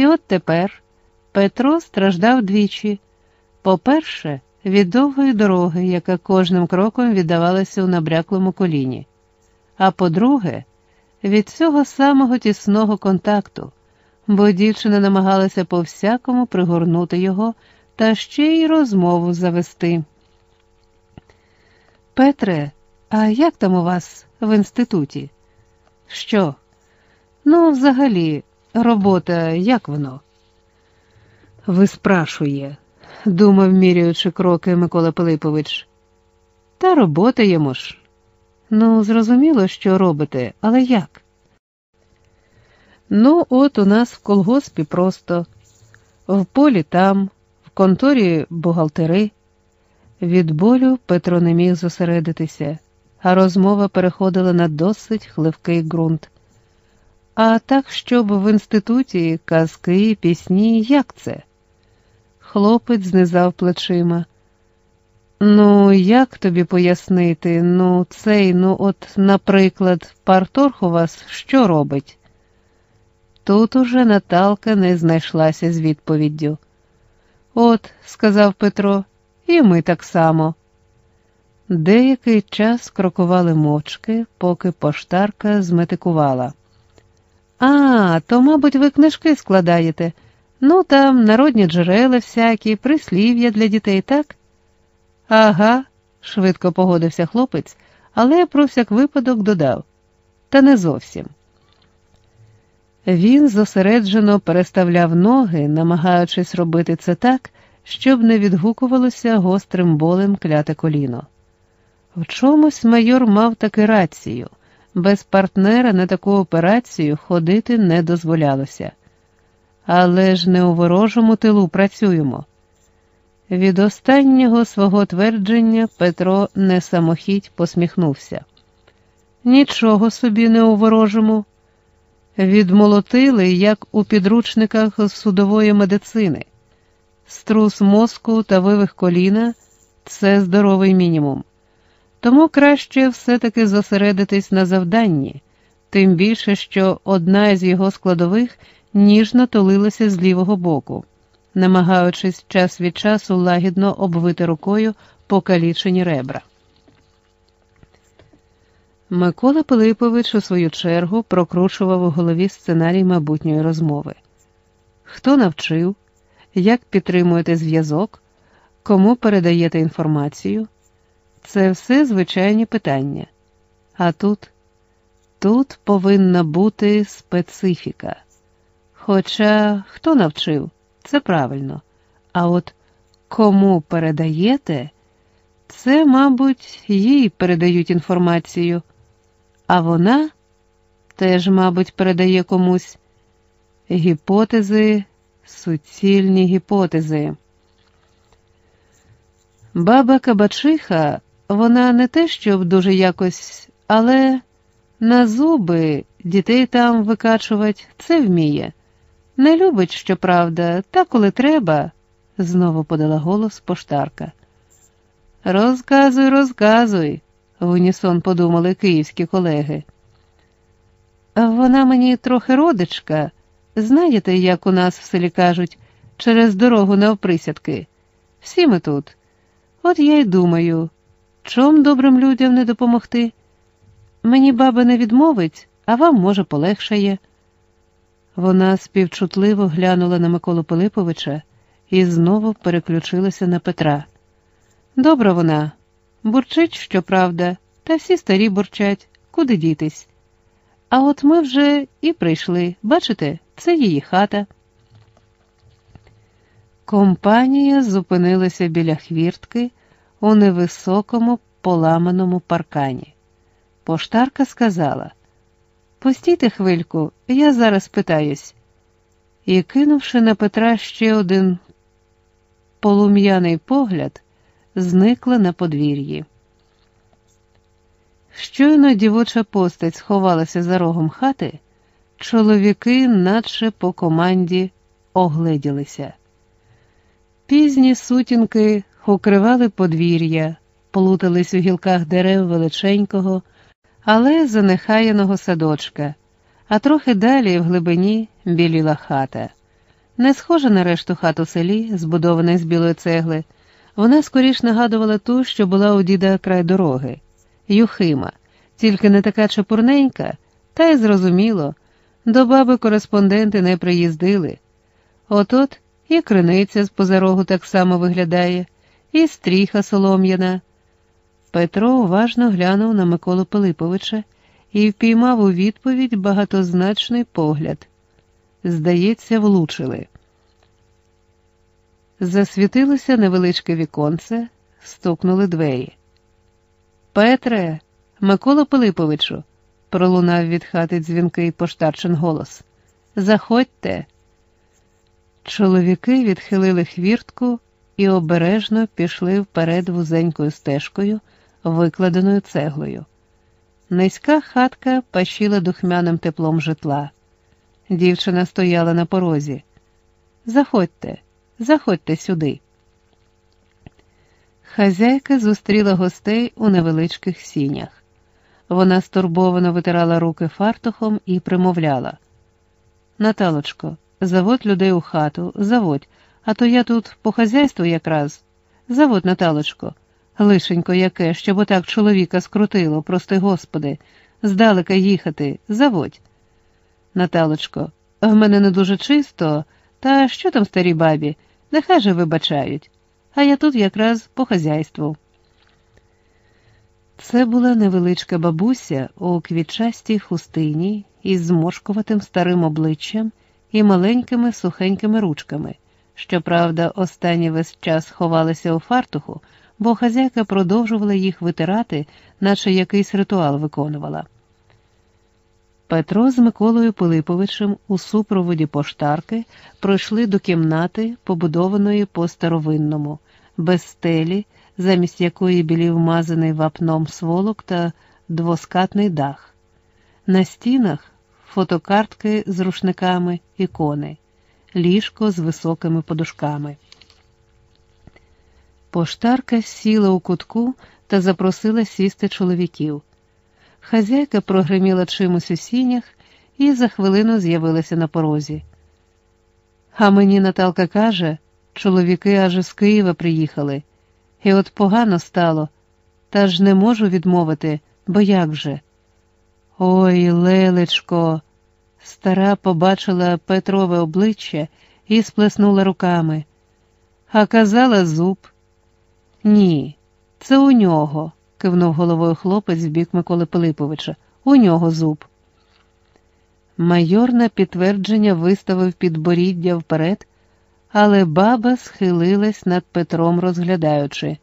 І от тепер Петро страждав двічі. По-перше, від довгої дороги, яка кожним кроком віддавалася у набряклому коліні. А по-друге, від цього самого тісного контакту, бо дівчина намагалася по всякому пригорнути його та ще й розмову завести. Петре, а як там у вас в інституті? Що? Ну, взагалі, робота, як воно? Виспрашує, думав, міряючи кроки Микола Пилипович. Та робота йому ж. Ну, зрозуміло, що робите, але як? Ну, от у нас в колгоспі просто, в полі там, в конторі бухгалтери. Від болю Петро не міг зосередитися, а розмова переходила на досить хливкий ґрунт. А так, щоб в інституті казки, пісні, як це? Хлопець знизав плечима. Ну, як тобі пояснити? Ну, цей, ну, от, наприклад, парторг у вас що робить? Тут уже Наталка не знайшлася з відповіддю. От, сказав Петро, і ми так само. Деякий час крокували мовчки, поки поштарка зметикувала. А, то, мабуть, ви книжки складаєте. Ну, там народні джерела всякі, прислів'я для дітей, так? Ага, швидко погодився хлопець, але про всяк випадок додав. Та не зовсім. Він зосереджено переставляв ноги, намагаючись робити це так, щоб не відгукувалося гострим болем кляте коліно. В чомусь майор мав таки рацію без партнера на таку операцію ходити не дозволялося. Але ж не у ворожому тилу працюємо. Від останнього свого твердження Петро не самохідь посміхнувся. Нічого собі не у ворожому. Відмолотили, як у підручниках судової медицини. Струс мозку та вивих коліна це здоровий мінімум. Тому краще все-таки зосередитись на завданні, тим більше, що одна із його складових ніжно тулилася з лівого боку, намагаючись час від часу лагідно обвити рукою покалічені ребра. Микола Пилипович у свою чергу прокручував у голові сценарій майбутньої розмови. Хто навчив, як підтримуєте зв'язок, кому передаєте інформацію? Це все звичайні питання. А тут, тут повинна бути специфіка. Хоча хто навчив, це правильно. А от кому передаєте, це, мабуть, їй передають інформацію, а вона теж, мабуть, передає комусь гіпотези, суцільні гіпотези. Баба Кабачиха, вона не те, щоб дуже якось, але на зуби дітей там викачувати це вміє. Не любить, щоправда, та коли треба, знову подала голос поштарка. Розказуй, розказуй, в унісон подумали київські колеги. Вона мені трохи родичка. Знаєте, як у нас в селі кажуть, через дорогу навприсядки. Всі ми тут. От я й думаю, чом добрим людям не допомогти? Мені баба не відмовить, а вам, може, полегшає. Вона співчутливо глянула на Миколу Пилиповича і знову переключилася на Петра. Добра вона, бурчить, щоправда, та всі старі бурчать, куди дітись. А от ми вже і прийшли, бачите, це її хата. Компанія зупинилася біля хвіртки у невисокому поламаному паркані. Поштарка сказала Постійте хвильку, я зараз питаюсь. І, кинувши на Петра ще один полум'яний погляд, зникла на подвір'ї. Щойно дівоча постать сховалася за рогом хати, чоловіки, наче по команді, огледілися. Пізні сутінки укривали подвір'я, плутались у гілках дерев величенького але занехаяного садочка, а трохи далі в глибині біліла хата. Не схожа на решту хат у селі, збудованої з білої цегли. Вона скоріш нагадувала ту, що була у діда край дороги, Юхима, тільки не така чепурненька, та й зрозуміло, до баби кореспонденти не приїздили. От-от і криниця з позарогу так само виглядає, і стріха солом'яна. Петро уважно глянув на Миколу Пилиповича і впіймав у відповідь багатозначний погляд. Здається, влучили. Засвітилося невеличке віконце, стукнули двері. Петре, Микола Пилиповичу, пролунав від хати дзвінкий поштарчин голос. Заходьте. Чоловіки відхилили хвіртку і обережно пішли вперед вузенькою стежкою, викладеною цеглою. Низька хатка пащила духмяним теплом житла. Дівчина стояла на порозі. Заходьте, заходьте сюди. Хазяйка зустріла гостей у невеличких сінях. Вона стурбовано витирала руки фартухом і примовляла. Наталочко, заводь людей у хату, заводь, а то я тут по хазяйству якраз. Заводь, Наталочко, лишенько яке, щоб отак чоловіка скрутило, прости господи, здалека їхати, заводь. Наталочко, в мене не дуже чисто, та що там старій бабі? Нехай же вибачають, а я тут якраз по хазяйству. Це була невеличка бабуся у квітчастій хустині із зморшкуватим старим обличчям і маленькими сухенькими ручками. Щоправда, останні весь час ховалися у фартуху, бо хазяйка продовжувала їх витирати, наче якийсь ритуал виконувала. Петро з Миколою Пилиповичем у супроводі поштарки пройшли до кімнати, побудованої по старовинному, без стелі, замість якої білів мазаний вапном сволок та двоскатний дах. На стінах фотокартки з рушниками, ікони, ліжко з високими подушками. Поштарка сіла у кутку та запросила сісти чоловіків. Хазяйка прогриміла чимось у сінях і за хвилину з'явилася на порозі. А мені Наталка каже, чоловіки аж з Києва приїхали, і от погано стало, та ж не можу відмовити, бо як же? Ой, лелечко, стара побачила Петрове обличчя і сплеснула руками. А казала зуб. Ні, це у нього кивнув головою хлопець в бік Миколи Пилиповича. У нього зуб. Майор на підтвердження виставив підборіддя вперед, але баба схилилась над Петром, розглядаючи.